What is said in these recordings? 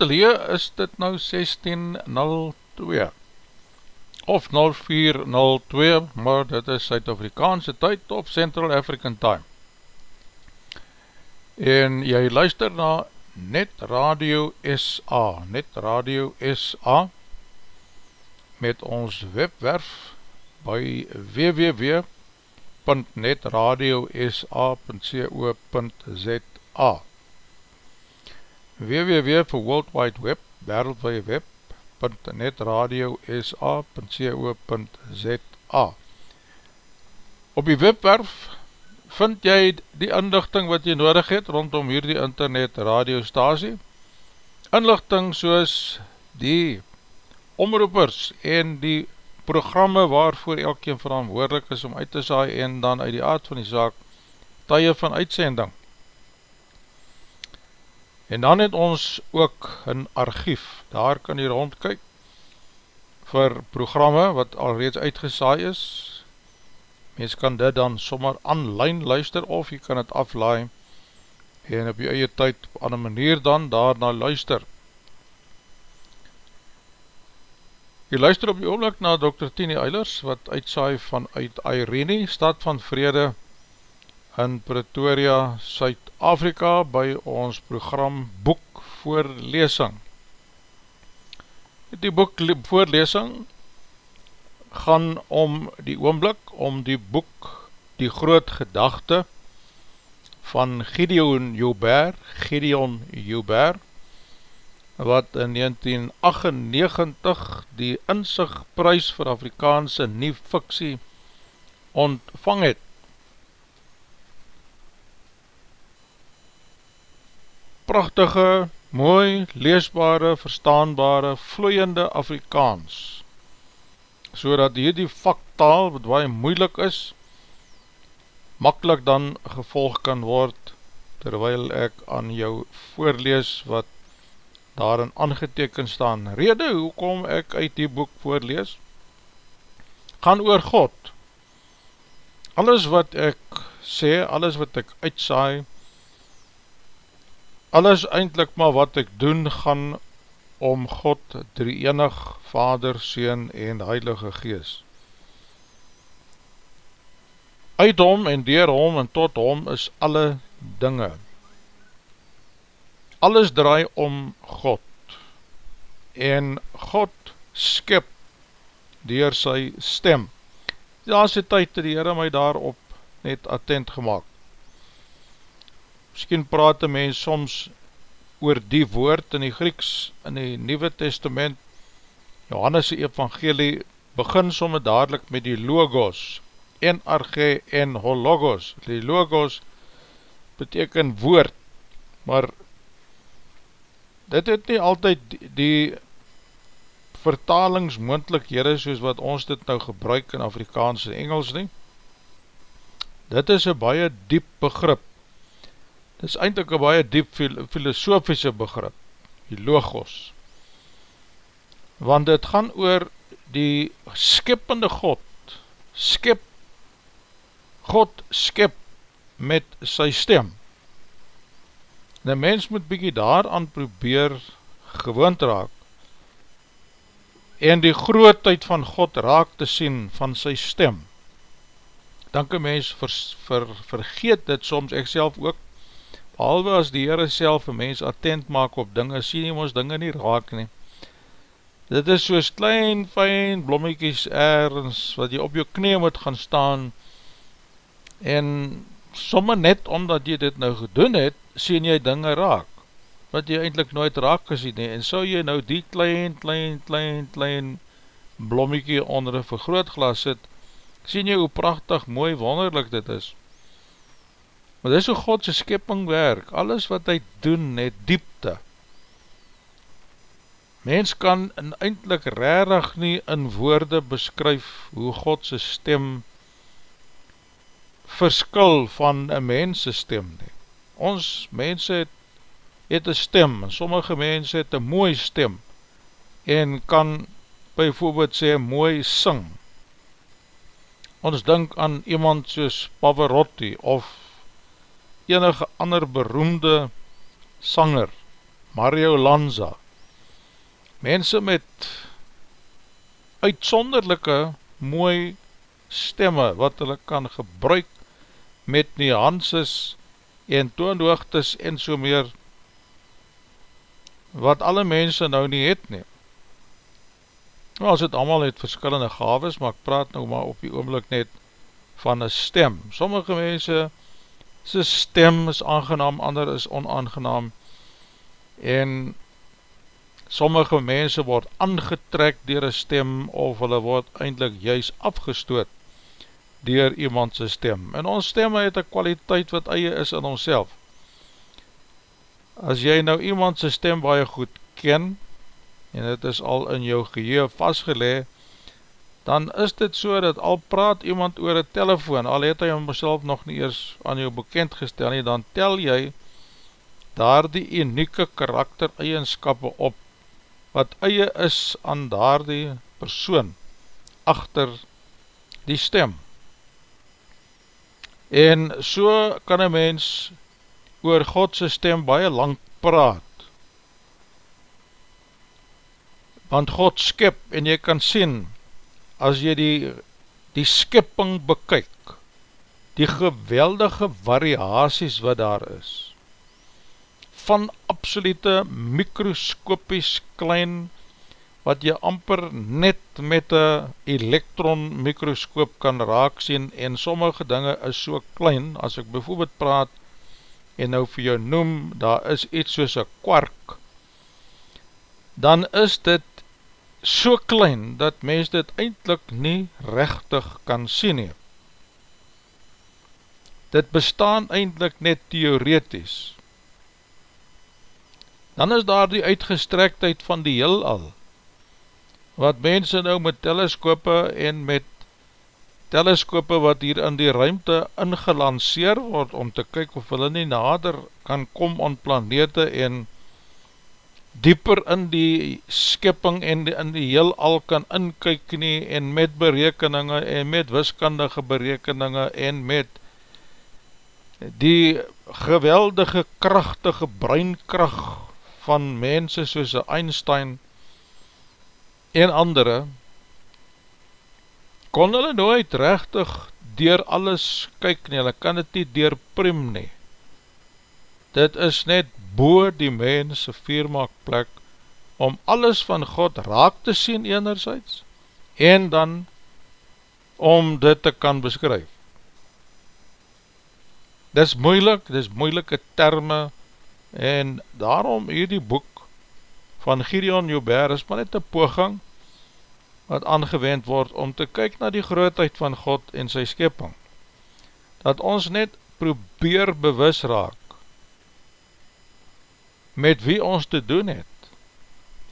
Atelier is dit nou 16.02 of 04.02 maar dit is Suid-Afrikaanse tyd of Central African Time. En jy luister na Net Radio SA Net Radio SA met ons webwerf by www.netradiosa.co.za www vir World Wide Web, wereldwee web, .netradio.sa.co.za Op die webwerf vind jy die inlichting wat jy nodig het rondom hierdie internet radiostasie. Inlichting soos die omroepers en die programme waarvoor elkeen verantwoordelik is om uit te saai en dan uit die aard van die zaak tye van uitsending. En dan het ons ook een archief, daar kan jy rondkyk vir programme wat alreeds uitgesaai is. Mens kan dit dan sommer online luister of jy kan het aflaai en op jy eie tyd op ander manier dan daarna luister. Jy luister op die oomlik na Dr. Tini Eilers wat uitsaai vanuit Irene, stad van vrede in Pretoria, Suid Afrika by ons program Boek Voorlesing. Die boek voorlesing gaan om die oomblik, om die boek Die Groot Gedachte van Gideon Joubert, Gideon Joubert, wat in 1998 die inzichtprys vir Afrikaanse nie fiksie ontvang het. Prachtige, mooi, leesbare, verstaanbare, vloeiende Afrikaans, so dat hierdie vaktaal, wat waai moeilik is, makkelijk dan gevolg kan word, terwyl ek aan jou voorlees wat daarin aangeteken staan. Rede hoekom ek uit die boek voorlees, gaan oor God. Alles wat ek sê, alles wat ek uitsaai, alles eindelijk maar wat ek doen gaan om God, drie enig, Vader, Seen en Heilige Gees. Uit hom en dier hom en tot hom is alle dinge. Alles draai om God en God skip dier sy stem. Ja, as die tyd het die Heere my daarop net attent gemaakt. Misschien praat een mens soms oor die woord in die Grieks in die Nieuwe Testament, Johannes' evangelie, begin somme dadelijk met die logos, en arge en hologos. Die logos beteken woord, maar dit het nie altyd die vertalingsmoendlikhede soos wat ons dit nou gebruik in Afrikaans en Engels nie. Dit is een baie diep begrip. Dit is eindelijk een baie diep filosofische begrip, die logos. Want dit gaan oor die skippende God, skip, God skip met sy stem. En die mens moet bykie daaraan probeer gewoond raak, en die grootheid van God raak te sien van sy stem. Dan kan mens ver, ver, vergeet dit soms ek self ook, behalwe as die Heere self een mens attent maak op dinge, sien jy ons dinge nie raak nie. Dit is soos klein, fijn blommiekies ergens, wat jy op jou knie moet gaan staan, en somme net omdat jy dit nou gedoen het, sien jy dinge raak wat jy eindelijk nooit raak gesien nie, en so jy nou die klein, klein, klein, klein blommiekie onder een vergrootglas sit, sien jy hoe prachtig, mooi, wonderlik dit is. Maar dit is hoe Godse skepping werk, alles wat hy doen, het diepte. Mens kan eindelijk rarig nie in woorde beskryf hoe Godse stem verskil van een mense stem nie. Ons mense het het een stem, en sommige mense het een mooi stem, en kan bijvoorbeeld sê mooi sing. Ons denk aan iemand soos Pavarotti, of enige ander beroemde sanger, Mario Lanza, mense met uitsonderlijke mooi stemme, wat hulle kan gebruik met nuances en toonhoogtes en so meer wat alle mense nou nie het nie. Nou, as het allemaal het verskillende gaves, maar ek praat nou maar op die oomlik net van een stem. Sommige mense, sy stem is aangenaam, ander is onaangenaam, en sommige mense word aangetrek dier een stem, of hulle word eindelijk juist afgestoot dier iemand sy stem. En ons stem het een kwaliteit wat eie is in ons self as jy nou iemand sy stem baie goed ken, en het is al in jou geheel vastgelee, dan is dit so dat al praat iemand oor een telefoon, al het hy homself nog nie eers aan jou bekend gestel nie, dan tel jy daar die unieke karakter eigenskappe op, wat eie is aan daar die persoon, achter die stem. En so kan een mens oor Godse stem baie lang praat. Want God skip en jy kan sien, as jy die, die skipping bekyk, die geweldige variaties wat daar is, van absolute mikroskopies klein, wat jy amper net met een elektron mikroskoop kan raak sien, en sommige dinge is so klein, as ek bijvoorbeeld praat en nou vir jou noem, daar is iets soos een kwark, dan is dit so klein, dat mens dit eindelijk nie rechtig kan sien nie. Dit bestaan eindelijk net theoretisch. Dan is daar die uitgestrektheid van die heel al, wat mense nou met teleskope en met teleskope wat hier in die ruimte ingelanceer word om te kyk of hulle nie nader kan kom aan planete en dieper in die skipping en die, in die heel al kan inkyk nie en met berekeninge en met wiskundige berekeninge en met die geweldige krachtige breinkracht van mense soos Einstein en andere, kon hulle nooit rechtig dier alles kyk nie, hulle kan het nie dier prim nie. Dit is net boe die mense viermaakplek om alles van God raak te sien enerzijds en dan om dit te kan beskryf. Dit is moeilik, dit is moeilike terme en daarom hierdie boek van Gideon Joubert is maar net een poging wat aangewend word om te kyk na die grootheid van God en sy skepping. Dat ons net probeer bewus raak met wie ons te doen het.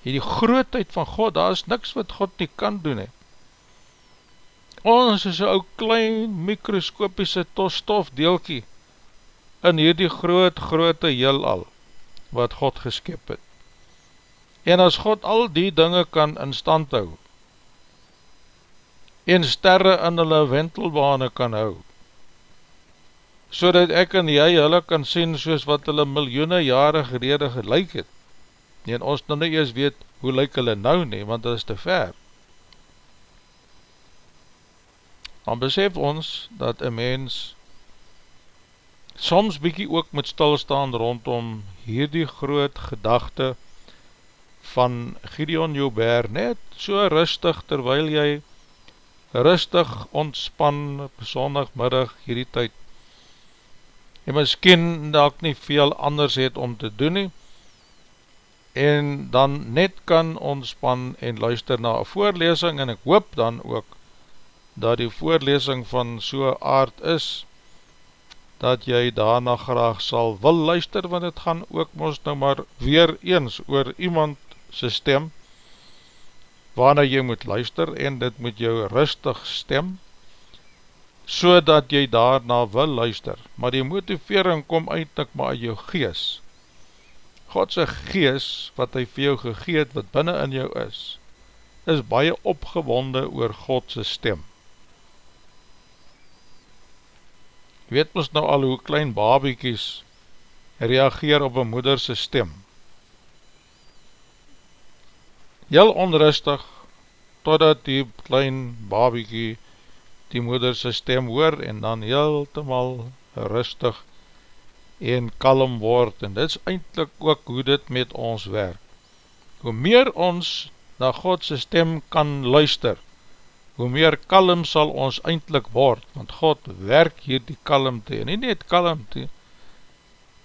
Hierdie grootheid van God, daar is niks wat God nie kan doen het. Ons is een ou klein mikroskopiese stof deelkie in hierdie groot groote heel al wat God geskep het. En as God al die dinge kan in stand hou, en sterre in hulle wentelbane kan hou, so dat ek en jy hulle kan sien soos wat hulle miljoene jare gerede gelijk het, en ons nou nie eers weet hoe lyk hulle nou nie, want dit is te ver. Dan besef ons dat een mens soms bykie ook moet stilstaan rondom hierdie groot gedachte van Gideon Joubert net so rustig terwyl jy rustig ontspan zondagmiddag hierdie tyd en miskien dat ek nie veel anders het om te doen nie. En dan net kan ontspan en luister na een voorlesing en ek hoop dan ook dat die voorlesing van so aard is dat jy daarna graag sal wil luister want het gaan ook ons nou maar weer eens oor iemand sy stem waarna jy moet luister en dit moet jou rustig stem, so dat jy daarna wil luister. Maar die motivering kom eindelijk maar uit jou gees. Godse gees, wat hy vir jou gegeet, wat binnen in jou is, is baie opgewonde oor Godse stem. Weet ons nou al hoe klein babiekies reageer op een moederse stem heel onrustig, totdat die klein babiekie die moederse stem hoor en dan heel te mal rustig en kalm word en dit is eindelijk ook hoe dit met ons werk. Hoe meer ons na Godse stem kan luister, hoe meer kalm sal ons eindelijk word, want God werk hier die kalmte en nie net kalmte,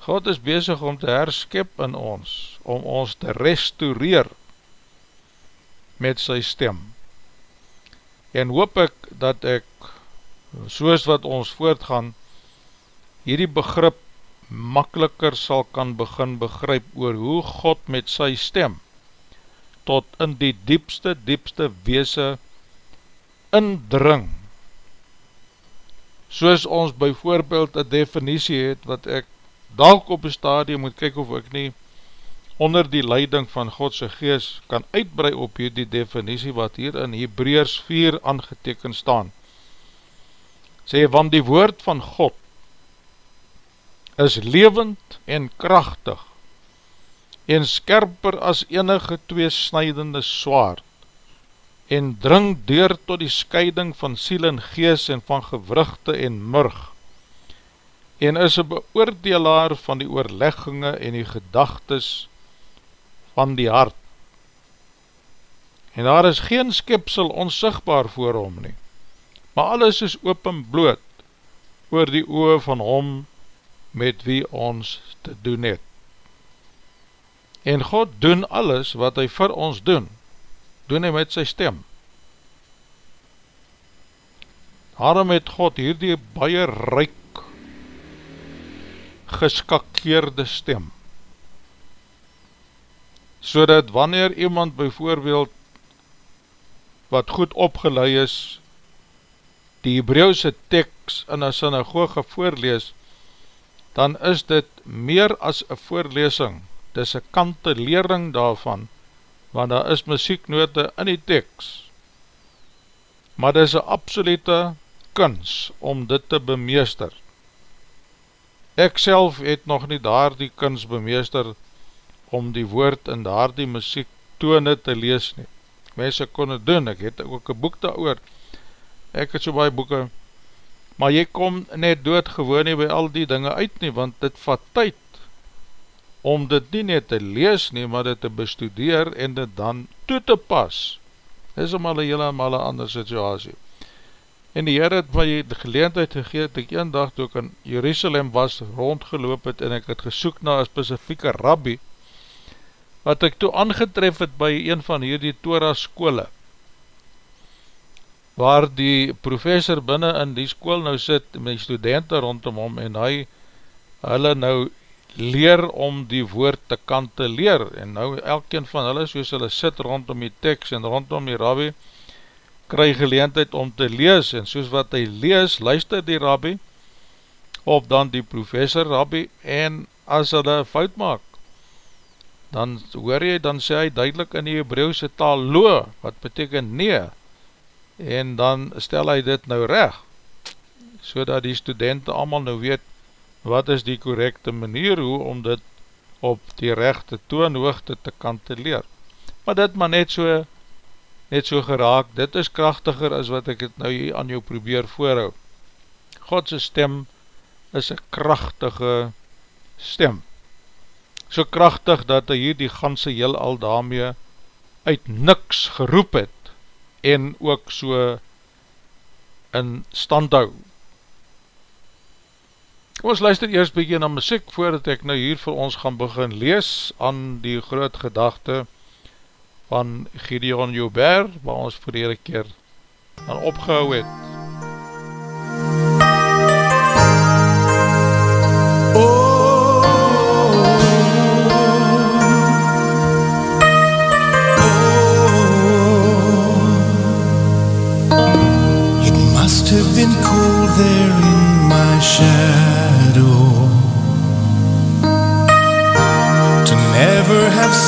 God is bezig om te herskip in ons, om ons te restaureer, met sy stem. En hoop ek dat ek, soos wat ons voortgaan, hierdie begrip makkeliker sal kan begin begryp oor hoe God met sy stem tot in die diepste, diepste weese indring. Soos ons byvoorbeeld een definitie het, wat ek dalk op een stadium moet kyk of ek nie onder die leiding van Godse gees kan uitbrei op hierdie definitie wat hier in Hebreers 4 aangeteken staan. Sê, want die woord van God is levend en krachtig en skerper as enige twee snijdende swaard en dring deur tot die scheiding van siel en gees en van gewrugte en murg en is een beoordelaar van die oorlegginge en die gedagtes van die hart. En daar is geen skipsel onsigbaar voor hom nie, maar alles is open bloot oor die oor van hom met wie ons te doen het. En God doen alles wat hy vir ons doen, doen hy met sy stem. Daarom het God hierdie baie ryk geskakeerde stem so dat wanneer iemand bijvoorbeeld wat goed opgeleid is, die Hebreeuwse tekst in een synagoge voorlees, dan is dit meer as een voorlesing, dit is een kantelering daarvan, want daar is muzieknote in die tekst, maar dit is een absolute kuns om dit te bemeester. Ek self het nog nie daar die kuns bemeester, om die woord in daar die muziek tone te lees nie. Mense kon het doen, ek het ook een boek daar oor, ek het so baie boeken, maar jy kom net dood gewoon nie by al die dinge uit nie, want dit vat tyd om dit nie net te lees nie, maar dit te bestudeer en dit dan toe te pas. Dit is om al een hele male ander situasie. En die Heer het my die geleentheid gegeet, ek een dag toe ek in Jerusalem was, rondgeloop het en ek het gesoek na een specifieke rabbi, wat ek toe aangetref het by een van hierdie Torah skole, waar die professor binnen in die skool nou sit, met die studenten rondom hom, en hy hulle nou leer om die woord te kan te leer, en nou elkeen van hulle, soos hulle sit rondom die tekst en rondom die rabbi, kry geleentheid om te lees, en soos wat hy lees, luister die rabbi, of dan die professor rabbi, en as hulle fout maak, dan hoor jy, dan sê hy duidelik in die Hebrauwse taal lo, wat beteken nee, en dan stel hy dit nou reg, so dat die studenten allemaal nou weet, wat is die correcte manier, hoe om dit op die rechte toonhoogte te kan te leer. Maar dit maar net so, net so geraak, dit is krachtiger as wat ek het nou aan jou probeer voorhou. Godse stem is een krachtige stem so krachtig dat hy hier die ganse heel al daarmee uit niks geroep het en ook so in stand hou. Ons luister eerst bykie na muziek voordat ek nou hier vir ons gaan begin lees aan die groot gedachte van Gideon Joubert waar ons vir die keer aan opgehou het.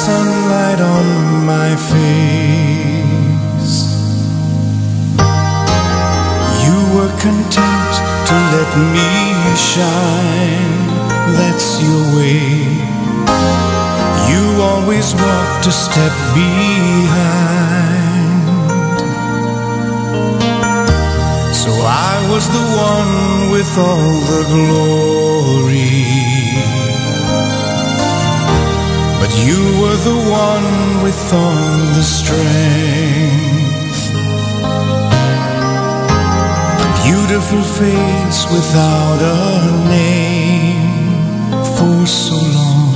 Sunlight on my face. You were content to let me shine, that's your way. You always walked a step behind. So I was the one with all the glory. But you were the one with all the strength. A beautiful face without a name for so long.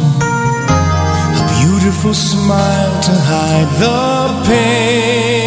A beautiful smile to hide the pain.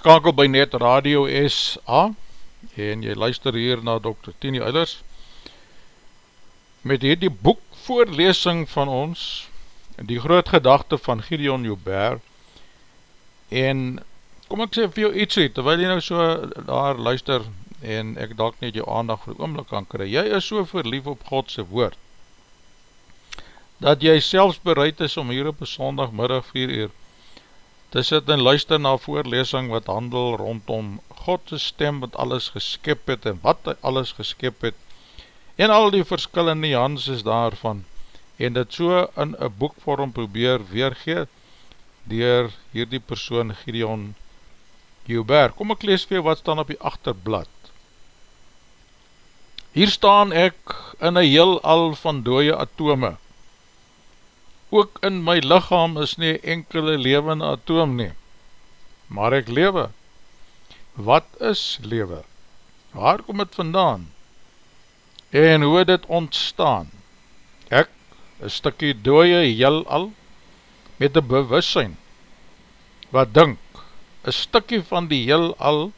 Ingeskakeld by Net Radio SA en jy luister hier na Dr. Tini Eilers met hierdie boek voorlesing van ons die groot gedachte van Gideon Joubert en kom ek sê vir jou iets uit, terwijl jy nou so daar luister en ek dalk net jou aandag vir die oomlik kan kry, jy is so verlief op Godse woord dat jy selfs bereid is om hier op een sondagmiddag 4 uur te sit en luister na voorlesing wat handel rondom Godse stem wat alles geskip het en wat hy alles geskip het en al die verskillende nuances daarvan en dit so in een boekvorm probeer weergee dier hierdie persoon Gideon Joubert. Kom ek lees vir wat staan op die achterblad. Hier staan ek in een heel al van dooie atome. Ook in my lichaam is nie enkele levende atoom nie. Maar ek lewe. Wat is lewe? Waar kom het vandaan? En hoe dit ontstaan? Ek, een stikkie dooie heel al, met een bewussyn, wat dink, een stikkie van die heel al,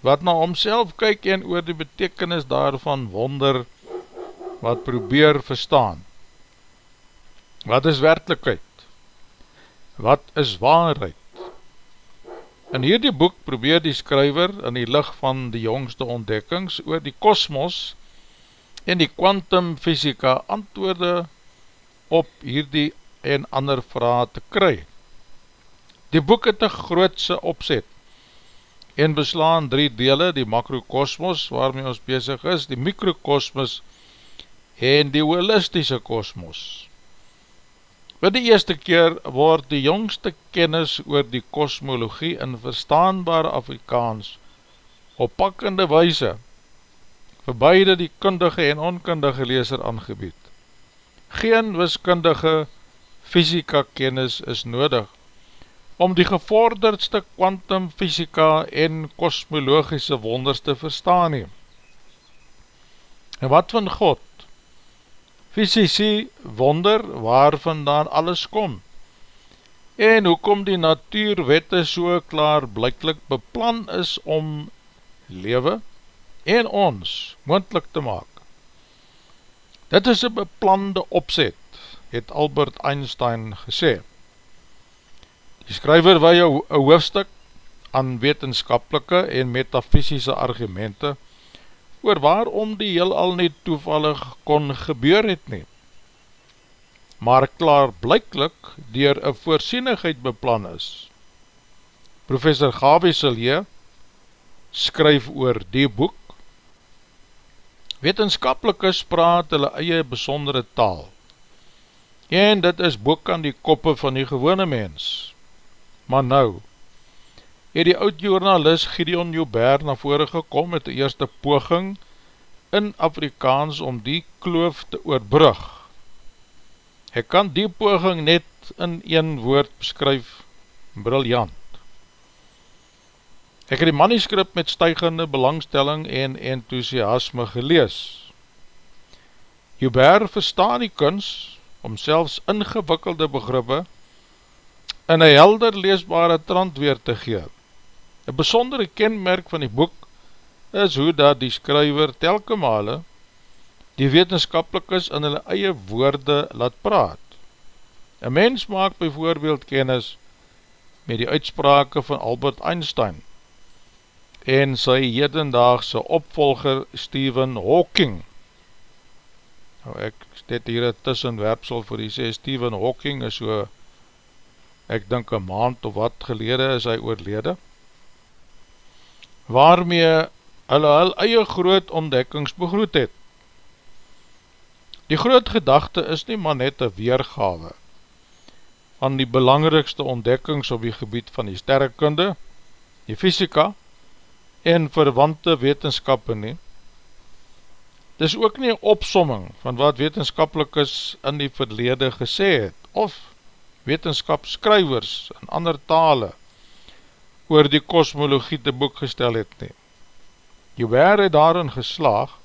wat na homself kyk en oor die betekenis daarvan wonder, wat probeer verstaan. Wat is werkelijkheid? Wat is waarheid? In hierdie boek probeer die skryver in die licht van die jongste ontdekkings oor die kosmos en die kwantumfysika antwoorde op hierdie en ander vraag te kry. Die boek het een grootse opzet en beslaan drie dele, die makrokosmos waarmee ons bezig is, die mikrokosmos en die holistische kosmos. By die eerste keer word die jongste kennis oor die kosmologie in verstaanbare Afrikaans op pakkende weise vir beide die kundige en onkundige leeser aangebied. Geen wiskundige fysika kennis is nodig om die gevorderdste quantum fysika en kosmologische wonders te verstaan heem. En wat van God? Fysici wonder waar vandaan alles kom en hoekom die natuurwette so klaar blijklik beplan is om lewe en ons moendlik te maak. Dit is een beplande opzet, het Albert Einstein gesê. Die skryver jou een hoofdstuk aan wetenskapelike en metafysische argumente oor waarom die heel al nie toevallig kon gebeur het nie. Maar klaar blijklik dier een voorsienigheid beplan is. Professor Gabi Silje skryf oor die boek. Wetenskapelikes praat hulle eie besondere taal. En dit is boek aan die koppe van die gewone mens. Maar nou, het die oud-journalist Gideon Joubert na vore gekom met die eerste poging in Afrikaans om die kloof te oorbrug. Hy kan die poging net in een woord beskryf, briljant. Ek het die manuscript met stuigende belangstelling en enthousiasme gelees. Joubert verstaan die kunst om selfs ingewikkelde begrippe in een helder leesbare trant weer te gee. Een besondere kenmerk van die boek is hoe dat die skryver telke male die wetenskapelikes in hulle eie woorde laat praat. Een mens maak bijvoorbeeld kennis met die uitsprake van Albert Einstein en sy hedendaagse opvolger Stephen Hawking. Nou ek stet hier een tussenwerpsel vir die sê Stephen Hawking is so ek dink een maand of wat gelede is hy oorlede, waarmee hulle hulle eie groot ontdekkings begroet het. Die groot gedachte is nie maar net een weergawe van die belangrikste ontdekkings op die gebied van die sterrekunde, die fysika en verwante wetenskappe nie. Dit is ook nie opsomming van wat wetenskapelik is in die verlede gesê het, of wetenskapskrywers in ander tale oor die kosmologie te boek gestel het nie. Joubert het daarin geslaag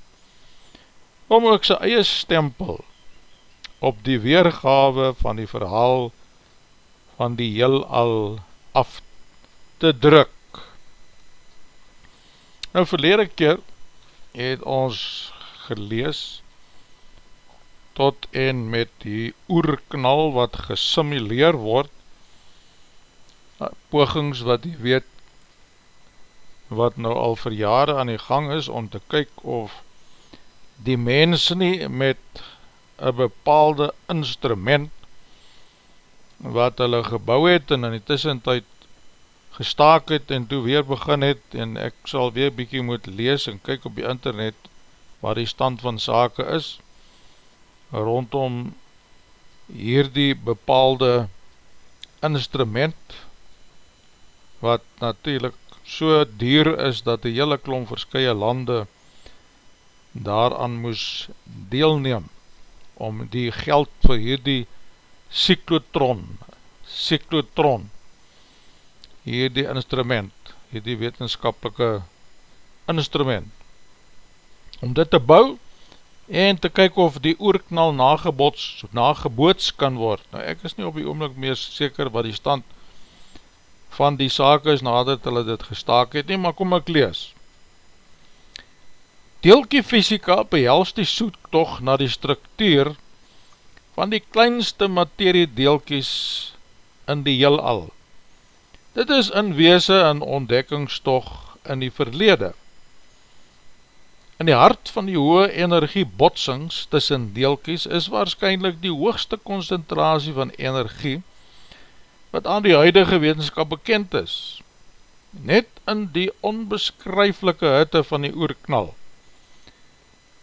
om ook sy eie stempel op die weergawe van die verhaal van die heel al af te druk. Nou verlede keer het ons gelees tot en met die oerknal wat gesimuleer word, pogings wat die weet, wat nou al vir jare aan die gang is, om te kyk of die mens nie met een bepaalde instrument, wat hulle gebouw het en in die tussentijd gestaak het en toe weer begin het en ek sal weer bykie moet lees en kyk op die internet waar die stand van sake is rondom hierdie bepaalde instrument wat natuurlijk so duur is dat die hele klom verskye lande daaraan moes deelneem om die geld vir hierdie cyclotron cyclotron hierdie instrument hierdie wetenskapelike instrument om dit te bou en te kyk of die oerknal nagebots, nageboots kan word. Nou ek is nie op die oomlik meer seker wat die stand van die saak is nadat hulle dit gestaak het nie, maar kom ek lees. Deelkie fysika behels die soektocht na die structuur van die kleinste materie deelkies in die heel al. Dit is in weese en ontdekkingstocht in die verlede. In die hart van die hoë energie botsings tussen deelkies is waarschijnlijk die hoogste concentratie van energie wat aan die huidige wetenskap bekend is. Net in die onbeskryflike hitte van die oerknal.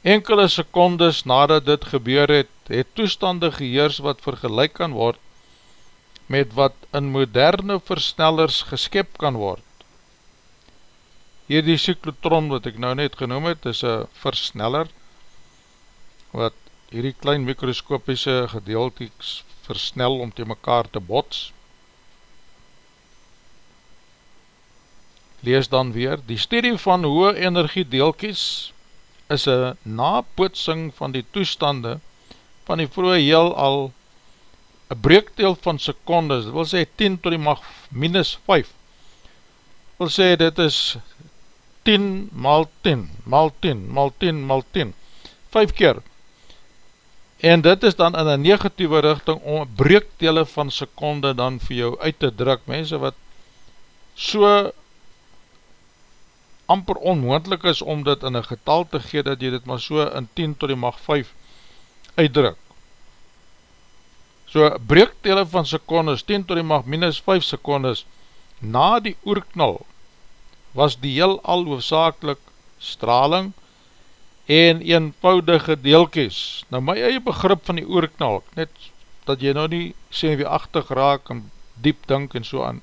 Enkele secondes nadat dit gebeur het, het toestande geheers wat vergelijk kan word met wat in moderne versnellers geskep kan word. Hierdie cyclotron wat ek nou net genoem het, is een versneller, wat hierdie klein mikroskopiese gedeeltes versnel om te mekaar te bots. Lees dan weer, die studie van hoë energie deelkies is een napootsing van die toestande van die vroege heel al een breekdeel van secondes, dit wil sê 10 tot die mag minus 5, wil sê dit is 10 mal 10, mal 10, mal 10, mal 10, 5 keer. En dit is dan in een negatieve richting om breekdele van seconde dan vir jou uit te druk. Mense wat so amper onmoendlik is om dit in een getal te gee, dat jy dit maar so in 10 tot die mag 5 uitdruk. So breekdele van secondes, 10 tot die mag minus 5 secondes, na die oerknal, was die heel al hoofdzakelik straling en eenvoudige deelkies. Nou my eie begrip van die oorknal, net dat jy nou nie sê wie achtig raak en diep dink en so aan.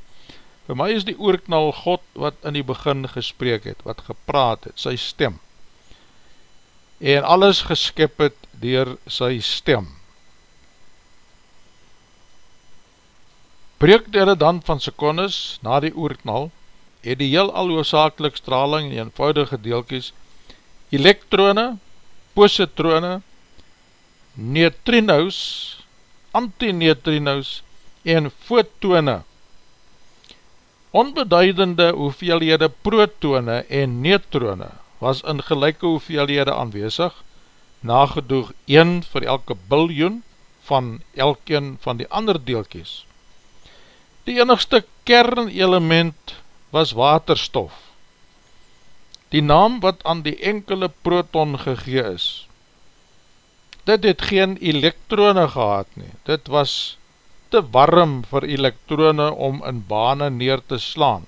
Voor my is die oorknal God wat in die begin gespreek het, wat gepraat het, sy stem. En alles geskip het dier sy stem. Breek dit dan van secondes na die oorknal, het die heel al oorzakelijk straling in eenvoudige deelkies, elektrone, positrone, neutrinos, antineutrinos en fotone Onbeduidende hoeveelhede protone en neutrone was in gelijke hoeveelhede aanwezig, nagedoeg 1 vir elke biljoen van elkeen van die ander deelkies. Die enigste kernelement was waterstof, die naam wat aan die enkele proton gegee is. Dit het geen elektrone gehad nie, dit was te warm vir elektrone om in bane neer te slaan.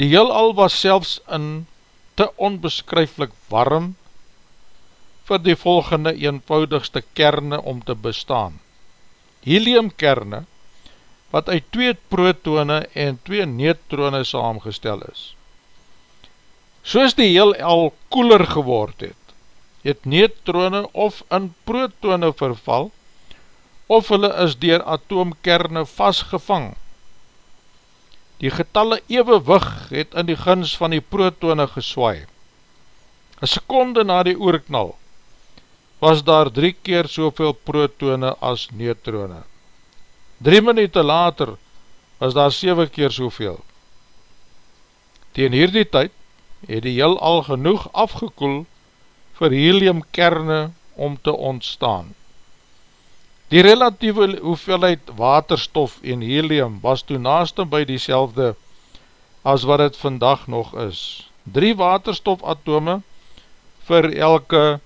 Die heel al was selfs in te onbeskryflik warm vir die volgende eenvoudigste kerne om te bestaan. Heliumkerne, wat uit twee protone en twee neutrone saamgestel is. Soos die heel al koeler geword het, het neutrone of in protone verval, of hulle is dier atoomkerne vastgevang. Die getalle eeuwewig het in die gins van die protone geswaai. Een seconde na die oorknal was daar drie keer soveel protone as neutrone. Drie minuut later was daar 7 keer soveel. Tegen hierdie tyd het die heel al genoeg afgekoel vir heliumkerne om te ontstaan. Die relatieve hoeveelheid waterstof en helium was toen naaste by die as wat het vandag nog is. Drie waterstofatome vir elke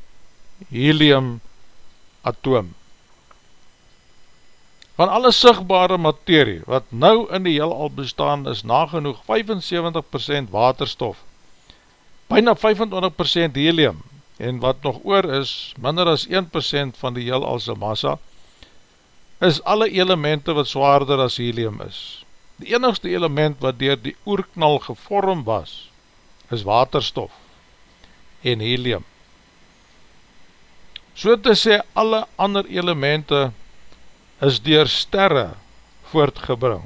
helium atoom. Van alle sigbare materie wat nou in die heel al bestaan is nagenoeg 75% waterstof, byna 25% helium en wat nog oor is, minder as 1% van die heel alse massa, is alle elemente wat zwaarder as helium is. Die enigste element wat dier die oerknal gevorm was, is waterstof en helium. So te sê, alle ander elemente is dier sterre voortgebring.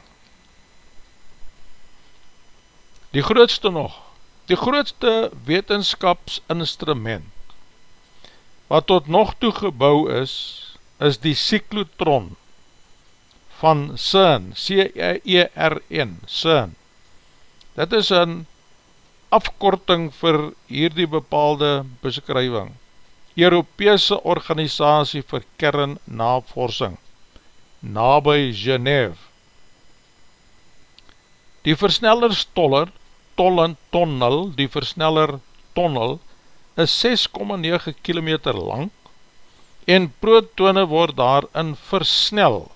Die grootste nog, die grootste wetenskapsinstrument, wat tot nog toe gebouw is, is die cyclotron, van CERN, C-E-R-N, CERN. Dit is een afkorting vir hierdie bepaalde beskrywing. Europese Organisatie vir Kernnavorsing, nabij Genève. Die versneller stoller, tollen tonnel, die versneller tonnel, is 6,9 km lang en protone word daarin versnel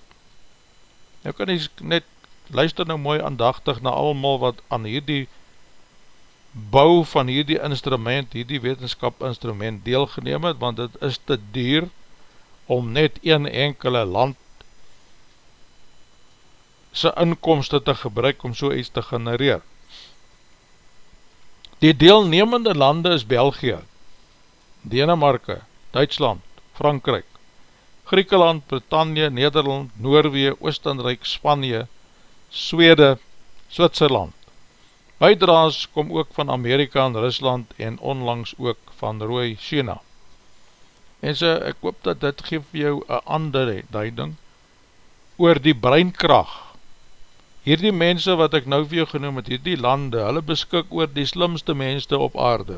Nou kan jy net luister nou mooi aandachtig na allemaal wat aan hierdie bou van hierdie instrument, hierdie wetenskap instrument deelgeneem het, want het is te duur om net een enkele land sy inkomste te gebruik om so iets te genereer. Die deelnemende lande is België, Denemarke, Duitsland, Frankrijk, Griekeland, Britannia, Nederland, Noorwee, Oostenrijk, Spanje, Swede, Switserland. Bijdraas kom ook van Amerika en Rusland en onlangs ook van Rooi China. En so, ek hoop dat dit geef jou een andere duiding oor die breinkracht. Hierdie mense wat ek nou vir jou genoem het, hierdie lande, hulle beskik oor die slimste mense op aarde.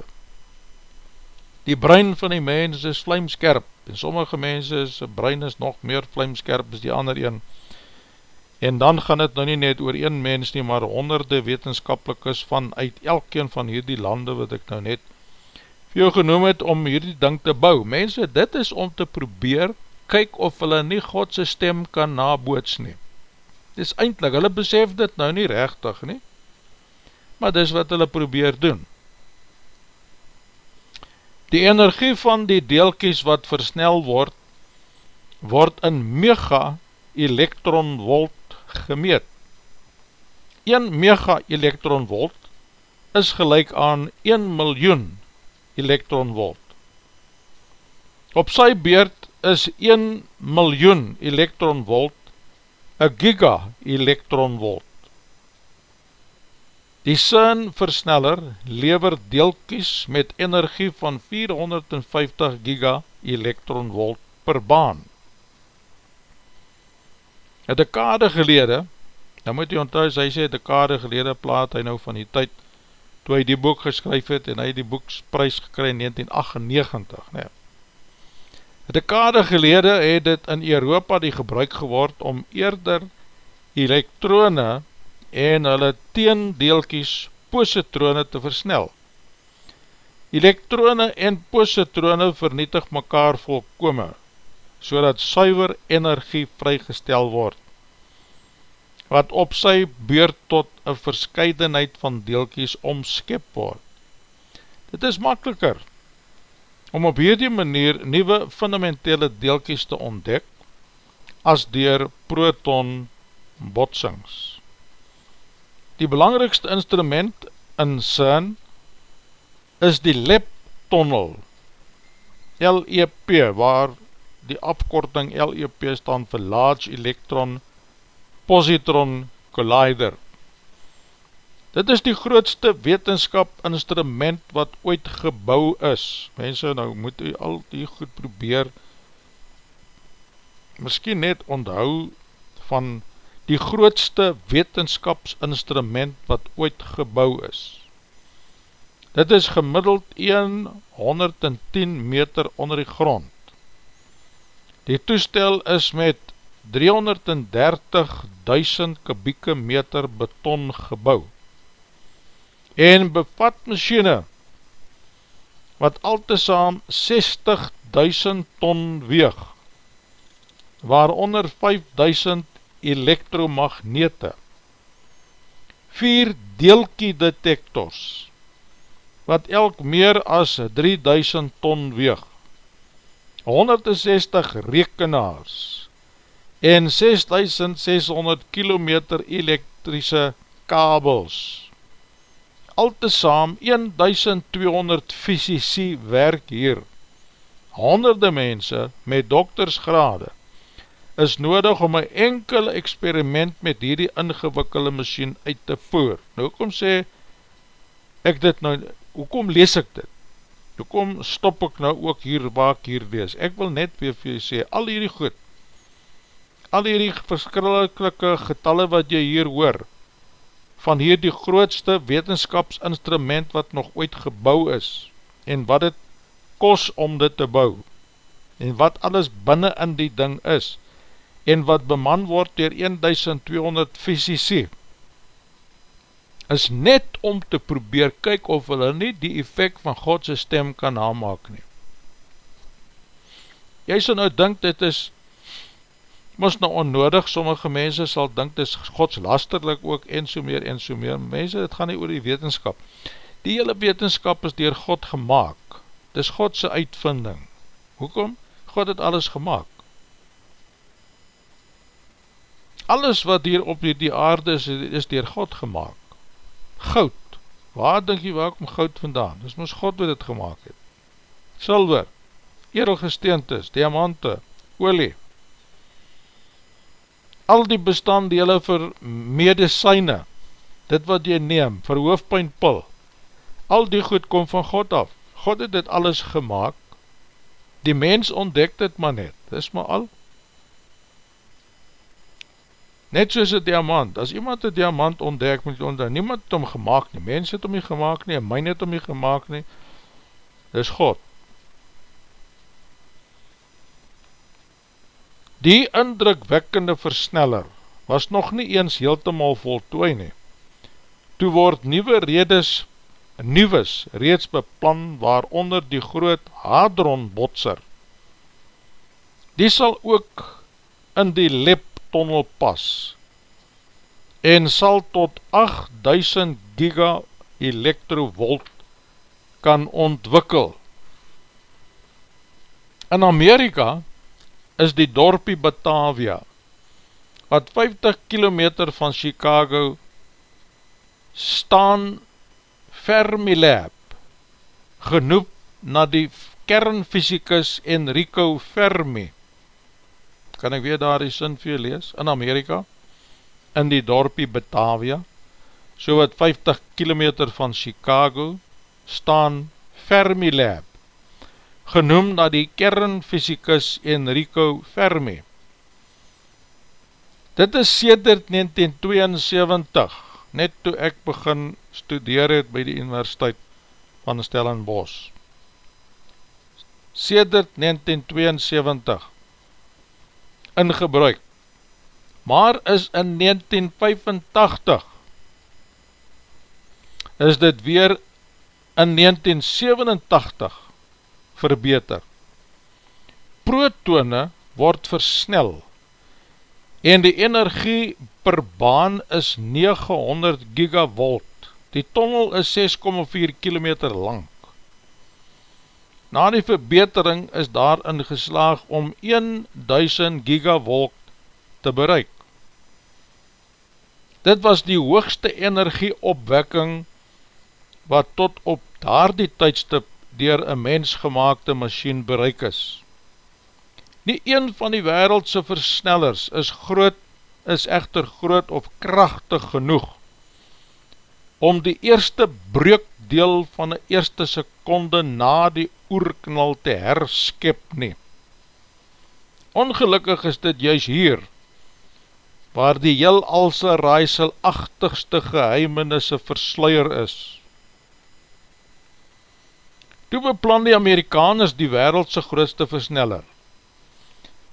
Die brein van die mens is vlijmskerp, en sommige mense is brein is nog meer vlijmskerp as die ander een. En dan gaan het nou nie net oor een mens nie, maar honderde wetenskapelikes van uit elkeen van hierdie lande wat ek nou net vir jou genoem het om hierdie ding te bou. Mense, dit is om te probeer, kyk of hulle nie Godse stem kan naboots nie. Dit is eindelijk, hulle besef dit nou nie rechtig nie, maar dis wat hulle probeer doen. Die energie van die deelkies wat versnel word, word in mega elektron volt gemeet. 1 mega elektron volt is gelijk aan 1 miljoen elektron volt. Op sy beurt is 1 miljoen elektron volt een giga elektron volt. Die CERN versneller lever deelkies met energie van 450 giga elektron volt per baan. Een dekade gelede, Nou moet jy onthou, hy sê dekade gelede plaat hy nou van die tyd toe hy die boek geskryf het en hy die boeksprijs gekry in 1998. Nee. Dekade gelede het dit in Europa die gebruik geword om eerder elektrone en hulle teendeelkies positrone te versnel. Elektrone en positrone vernietig mekaar volkome, so dat suiver energie vrygestel word wat op sy beurt tot een verscheidenheid van deelkies omskep word. Dit is makkeliker om op hierdie manier nieuwe fundamentele deelkies te ontdek as dier proton botsings. Die belangrikste instrument in CERN is die LEP-tunnel, LEP, waar die afkorting LEP staan vir Large Electron Positron Collider. Dit is die grootste wetenskap instrument wat ooit gebouw is. Mense, nou moet u al die goed probeer, miskien net onthou van die grootste wetenskapsinstrument wat ooit gebouw is. Dit is gemiddeld 110 meter onder die grond. Die toestel is met 330.000 kubieke meter beton gebouw en bevat machine wat al te saam 60.000 ton weeg waaronder 5.000 elektromagnete 4 deelkie detectors wat elk meer as 3000 ton weeg 160 rekenaars en 6600 km elektrische kabels. Al te saam 1200 fysici werk hier. Honderde mense met doktersgrade is nodig om een enkele experiment met hierdie ingewikkelde machine uit te voer. Nou, hoekom sê ek dit nou, hoekom lees ek dit? Hoekom stop ek nou ook hier waar ek hier lees? Ek wil net weer vir jy sê, al hierdie goed, al die verskrikkelijke getalle wat jy hier hoor, van hier die grootste wetenskapsinstrument wat nog ooit gebouw is, en wat het kos om dit te bou, en wat alles binnen in die ding is, en wat beman word door 1200 fysici, is net om te probeer kyk of hulle nie die effect van Godse stem kan namaak nie. Jy sal nou dink dit is mos nou onnodig, sommige mense sal dink, dit is godslasterlik ook, en so meer, en so meer, mense, dit gaan nie oor die wetenskap, die hele wetenskap is dier God gemaakt, dit is Godse uitvinding, hoekom? God het alles gemaakt, alles wat hier op die, die aarde is, is dier God gemaakt, goud, waar denk jy waar kom goud vandaan, dit is mos God wat het gemaakt het, silver, edelgesteentes, diamante, olie, al die bestanddele vir medicijne, dit wat jy neem, vir hoofdpijnpil, al die goed kom van God af, God het dit alles gemaakt, die mens ontdek dit maar net, dit is maar al, net soos een diamant, as iemand een diamant ontdek, moet jy ontdek, niemand het om gemaakt nie, mens het om jy gemaakt nie, en myn het om jy gemaakt nie, dit is God, Die indrukwekkende versneller was nog nie eens heeltemaal voltooi nie. Toe word nieuwe redes, nieuwes reeds beplan waaronder die groot hadron botser. Die sal ook in die leptonnel pas en sal tot 8000 giga elektrovolt kan ontwikkel. In Amerika is die dorpie Batavia, wat 50 kilometer van Chicago staan Fermilab, genoep na die kernfysikus Enrico Fermi. Kan ek weer daar die sin vir lees? In Amerika, in die dorpie Batavia, so wat 50 kilometer van Chicago, staan Fermilab, genoem na die kernfysikus Enrico Fermi. Dit is sedert 1972, net toe ek begin studeer het by die Universiteit van Stellenbosch. Sedert 1972 in gebruik, maar is in 1985 is dit weer in 1987 verbeter. Protone word versnel en die energie per baan is 900 gigavolt. Die tunnel is 6,4 km lang. Na die verbetering is daarin geslaag om 1000 gigavolt te bereik. Dit was die hoogste energieopwekking wat tot op daar die tydstip dier een mensgemaakte machine bereik is. Nie een van die wereldse versnellers is groot, is echter groot of krachtig genoeg om die eerste breukdeel van die eerste seconde na die oerknal te herskep nie. Ongelukkig is dit juist hier, waar die heel alse raaiselachtigste geheimenisse versluier is. Toe beplan die Amerikaners die wereldse grootste versneller,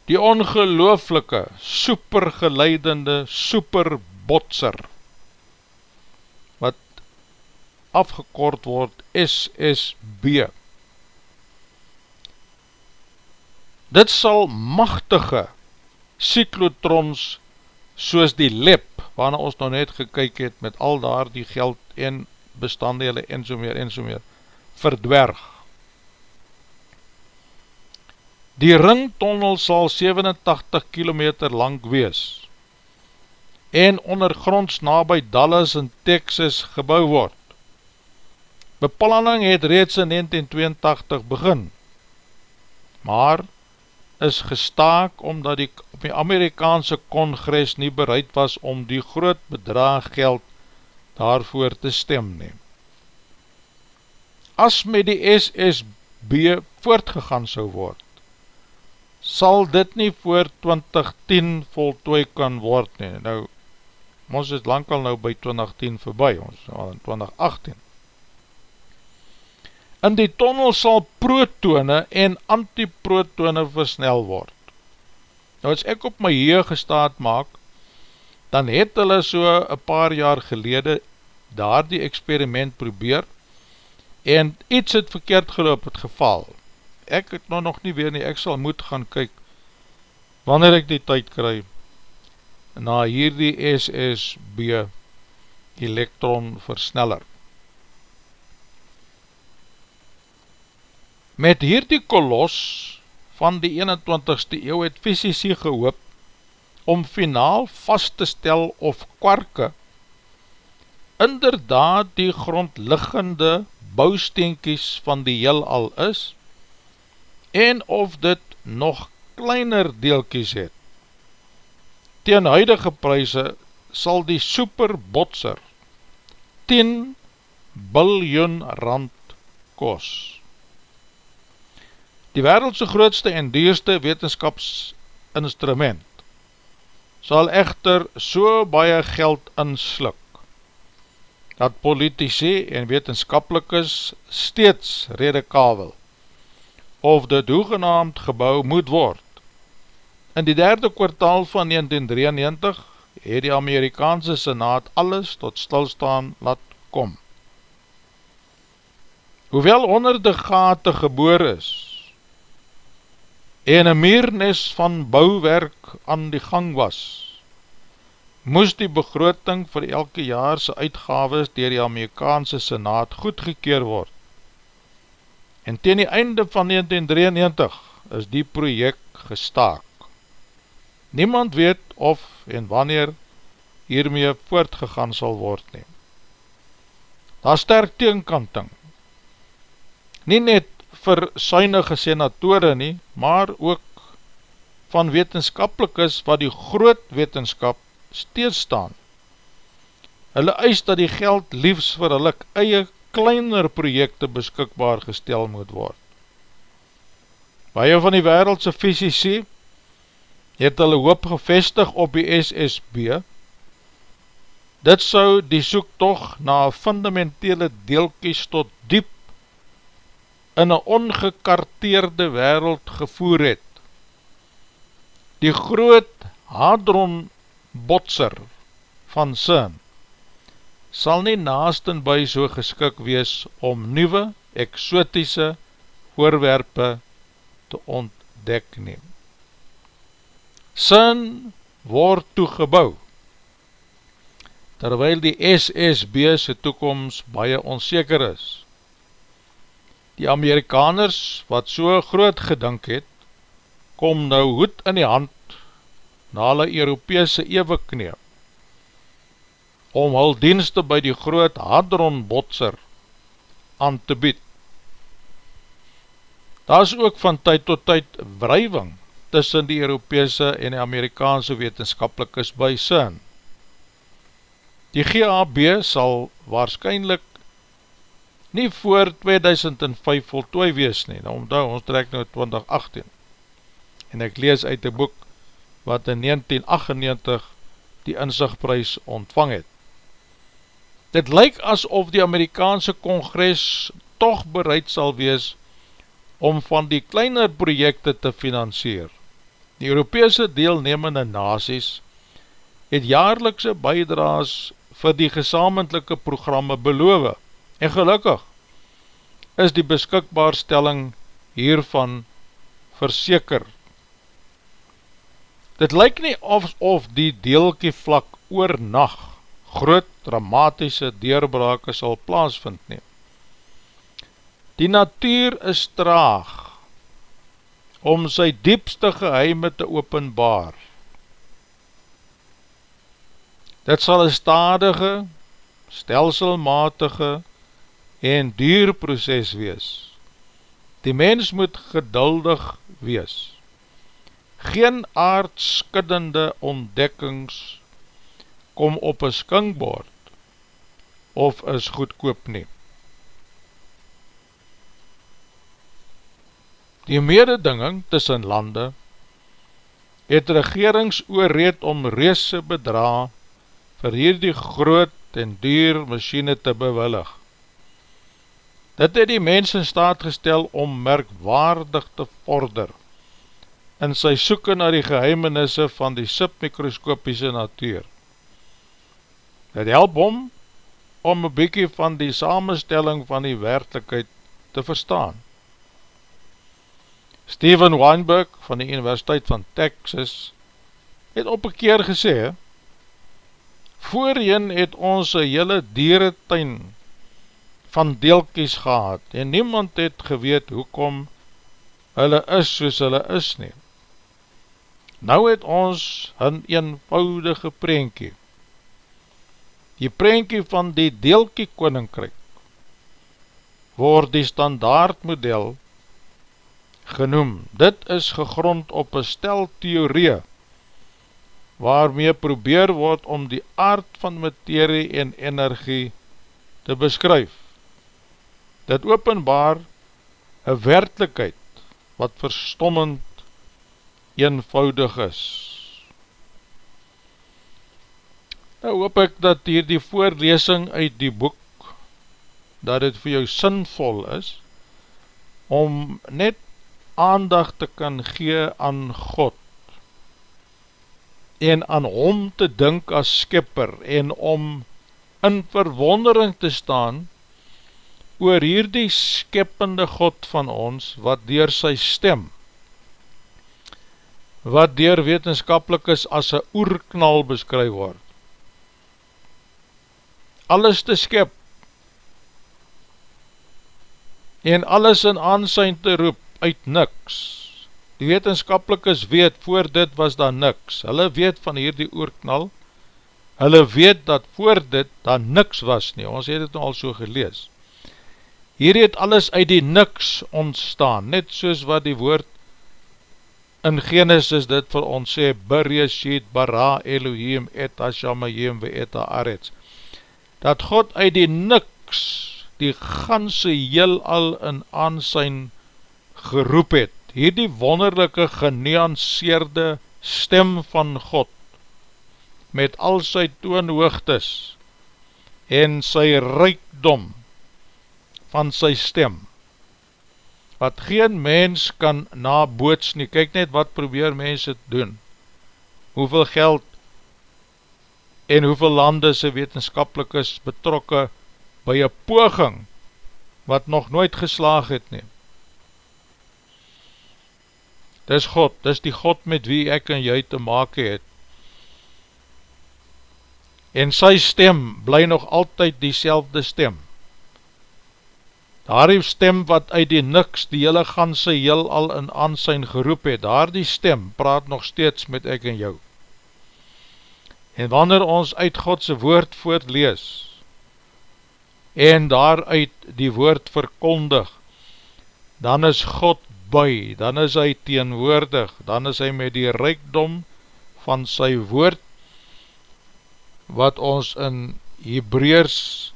die ongelooflike, supergeleidende, superbotser, wat afgekort word SSB. Dit sal machtige cyklotrons soos die lep, waarna ons nou net gekyk het met al daar die geld en bestanddele en so meer en so meer, verdwerg. Die ringtonnel sal 87 km lang wees en ondergronds na by Dallas in Texas gebouw word. Beplanning het reeds in 1982 begin, maar is gestaak omdat die, die Amerikaanse kongres nie bereid was om die groot bedraag geld daarvoor te stem neem. As met die SSB voortgegaan sou word, sal dit nie voor 2010 voltooi kan word nie. Nou, ons is lang al nou by 2010 voorbij, ons al in 2018. In die tunnel sal protone en antiprotone versnel word. Nou as ek op my hier gestaat maak, dan het hulle so een paar jaar gelede daar die experiment probeer en iets het verkeerd geloop het geval ek het nou nog nie weer nie, ek sal moet gaan kyk, wanneer ek die tyd kry, na hierdie SSB elektron versneller. Met hierdie kolos van die 21ste eeuw het fysisie gehoop om finaal vast te stel of kwarke inderdaad die grondliggende bouwsteenkies van die heel al is, en of dit nog kleiner deelkies het. Tegen huidige prijse sal die superbotser 10 biljoen rand kos. Die wereldse grootste en duurste wetenskapsinstrument sal echter so baie geld insluk, dat politici en wetenskapelikes steeds redekabel of dit hoegenaamd gebouw moet word. In die derde kwartaal van 1993 het die Amerikaanse Senaat alles tot stilstaan laat kom. Hoewel honderde gate geboor is en een meernes van bouwwerk aan die gang was, moes die begroting vir elke jaarse uitgaves dier die Amerikaanse Senaat goedgekeer word. En ten die einde van 1993 is die project gestaak. Niemand weet of en wanneer hiermee voortgegaan sal word neem. Daar sterk teenkanting. Nie net vir suinige senatore nie, maar ook van wetenskapelikes wat die groot wetenskap steeds staan. Hulle eis dat die geld liefs vir hulle eie kleiner projekte beskikbaar gestel moet word. Baie van die wereldse fysici het hulle hoop gevestig op die SSB. Dit sou die soektocht na fundamentele deelkies tot diep in een ongekarteerde wereld gevoer het. Die groot hadron botser van sin sal nie naast en by so geskik wees om nieuwe, exotische voorwerpe te ontdek neem. Sin word toegebouw, terwyl die SSB se toekomst baie onzeker is. Die Amerikaners, wat so groot gedink het, kom nou hoed in die hand na hulle Europese ewe kneep, om hul dienste by die groot Hadron botser aan te bied. Daar is ook van tyd tot tyd wrijving tussen die Europese en die Amerikaanse wetenskapelikes by SIN. Die GAB sal waarschijnlijk nie voor 2005 voltooi wees nie, nou omdat ons trek nou 2018, en ek lees uit die boek wat in 1998 die inzichtprys ontvang het. Dit lyk asof die Amerikaanse kongres toch bereid sal wees om van die kleiner projekte te financier. Die Europese deelnemende nazies het jaarlikse bijdraas vir die gesamentelike programme beloof En gelukkig is die beskikbaarstelling hiervan verseker. Dit lyk nie of, of die deelkie vlak oor nacht groot dramatische deurbrake sal plaasvind neem. Die natuur is traag om sy diepste geheime te openbaar. Dit sal een stadige, stelselmatige, en duur proces wees. Die mens moet geduldig wees. Geen aardskuddende ontdekkings kom op een skinkbord of is goedkoop nie. Die mededinging tussen lande het regerings oorreed om reese bedra vir hierdie groot en duur machine te bewillig. Dit het die mens in staat gestel om merkwaardig te vorder in sy soeken na die geheimenisse van die submikroskopiese natuur. Het help om om een bykie van die samenstelling van die werkelijkheid te verstaan. Steven Weinberg van die Universiteit van Texas het op een keer gesê, Voorheen het ons een hele dieretuin van deelkies gehad en niemand het geweet hoekom hulle is soos hulle is nie. Nou het ons een eenvoudige prentjie, die prentjie van die deelkie koninkryk, word die standaard model genoem. Dit is gegrond op een stel theorie, waarmee probeer word om die aard van materie en energie te beskryf. Dit openbaar een werkelijkheid wat verstommend eenvoudig is. Nou hoop ek dat hier die voorlesing uit die boek, dat het vir jou sinvol is, om net aandacht te kan gee aan God, en aan hom te dink as skipper, en om in verwondering te staan, oor hierdie skeppende God van ons, wat dier sy stem, wat dier wetenskapelik is as een oerknal beskryf word, alles te skep, en alles in aansijn te roep uit niks, die wetenskapelik is weet, voor dit was daar niks, hulle weet van hierdie oerknal, hulle weet dat voor dit daar niks was nie, ons het het al so gelees, Hier het alles uit die niks ontstaan, net soos wat die woord in Genesis dit vir ons sê, Bereshit bara Elohim et Hashamayim ve et Haaretz, dat God uit die niks die ganse heel al in aansijn geroep het, hier die wonderlijke genuanceerde stem van God met al sy toonhoogtes en sy rijkdom van sy stem wat geen mens kan naboots nie, kyk net wat probeer mens het doen, hoeveel geld en hoeveel lande sy wetenskapelik is betrokke by een poging wat nog nooit geslaag het neem. Dis God, dis die God met wie ek en jy te make het. En sy stem bly nog altyd die stem daar die stem wat uit die niks die hele ganse heel al in aansijn geroep het, daar die stem praat nog steeds met ek en jou. En wanneer ons uit Godse woord voortlees, en daaruit die woord verkondig, dan is God by, dan is hy teenwoordig, dan is hy met die rijkdom van sy woord, wat ons in Hebreers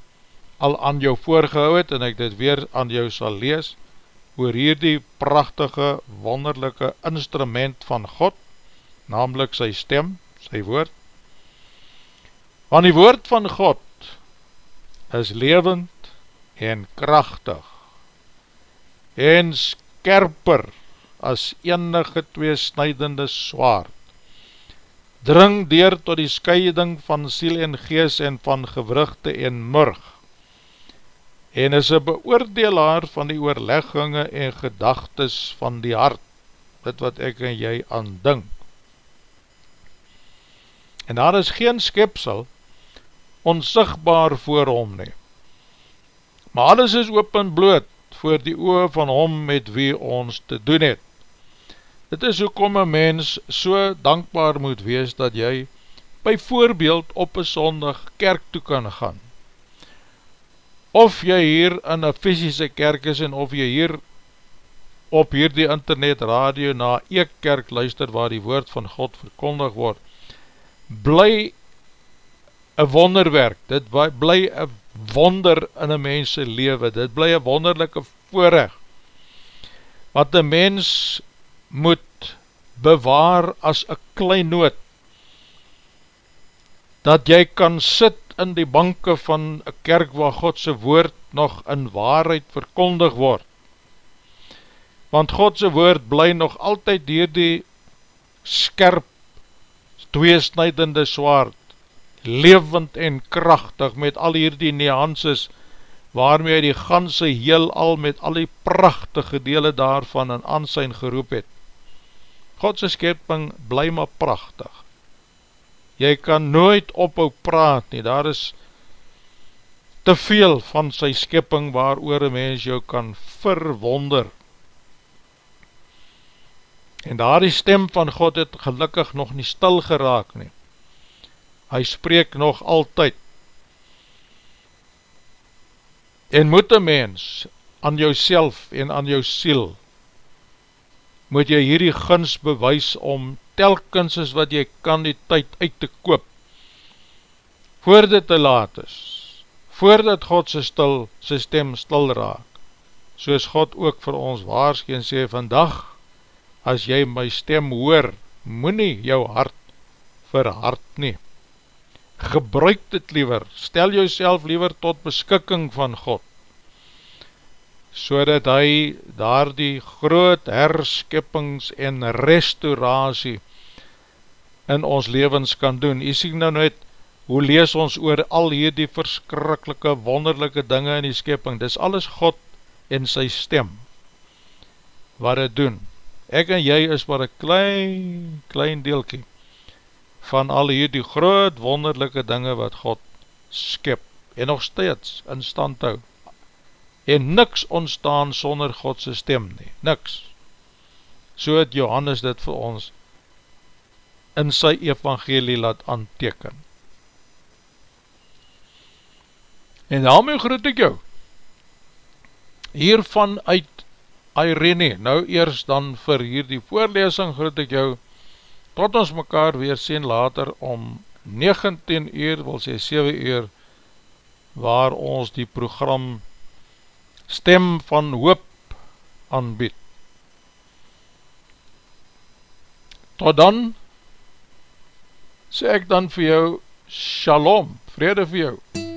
al aan jou voorgehou het en ek dit weer aan jou sal lees oor hierdie prachtige, wonderlijke instrument van God, namelijk sy stem, sy woord. Want die woord van God is levend en krachtig en skerper as enige twee snijdende swaard, dring deur tot die scheiding van siel en gees en van gewrugte en murg, en is een beoordelaar van die oorlegginge en gedagtes van die hart, dit wat ek en jy aandink. En daar is geen skepsel onsigbaar voor hom nie, maar alles is open bloot voor die oor van hom met wie ons te doen het. Dit is hoekom een mens so dankbaar moet wees dat jy by voorbeeld op een sondag kerk toe kan gaan of jy hier in een fysische kerk is en of jy hier op hier die internet radio na ek kerk luister waar die woord van God verkondig word, bly een wonderwerk, dit bly een wonder in een mense leven, dit bly een wonderlijke voorrecht, wat een mens moet bewaar as een klein noot, dat jy kan sit in die banke van een kerk waar Godse woord nog in waarheid verkondig word. Want Godse woord bly nog altyd dier die skerp, tweesnijdende zwaard, levend en krachtig met al hierdie nuances, waarmee die ganse heel al met al die prachtige dele daarvan in aansijn geroep het. Godse skerping bly maar prachtig jy kan nooit ophou praat nie, daar is te veel van sy skipping waar oor een mens jou kan verwonder. En daar die stem van God het gelukkig nog nie stil geraak nie. Hy spreek nog altyd. En moet een mens aan jou en aan jou siel, moet jy hierdie guns bewys om telkens is wat jy kan die tyd uit te koop, voor dit te laat is, voordat God sy, stil, sy stem stil raak, soos God ook vir ons waarskie en sê, vandag, as jy my stem hoor, moet nie jou hart verhard nie. Gebruik dit liever, stel jou liever tot beskikking van God, so dat hy daar die groot herskippings en restauratie in ons levens kan doen. Jy sien nou net, hoe lees ons oor al hierdie verskrikkelike, wonderlijke dinge in die skepping. Dis alles God en sy stem, wat het doen. Ek en jy is maar een klein, klein deelkie van al hierdie groot, wonderlijke dinge wat God skep en nog steeds in stand hou. En niks ontstaan sonder Godse stem nie, niks. So het Johannes dit vir ons in sy evangelie laat aanteken. En daarmee groet ek jou, hiervan uit Irene, nou eers dan vir hierdie voorlesing groet ek jou, tot ons mekaar weer sien later om 19 uur, wil sê 7 uur, waar ons die program Stem van Hoop aanbied. Tot dan, sê ek dan vir jou Shalom, vrede vir jou.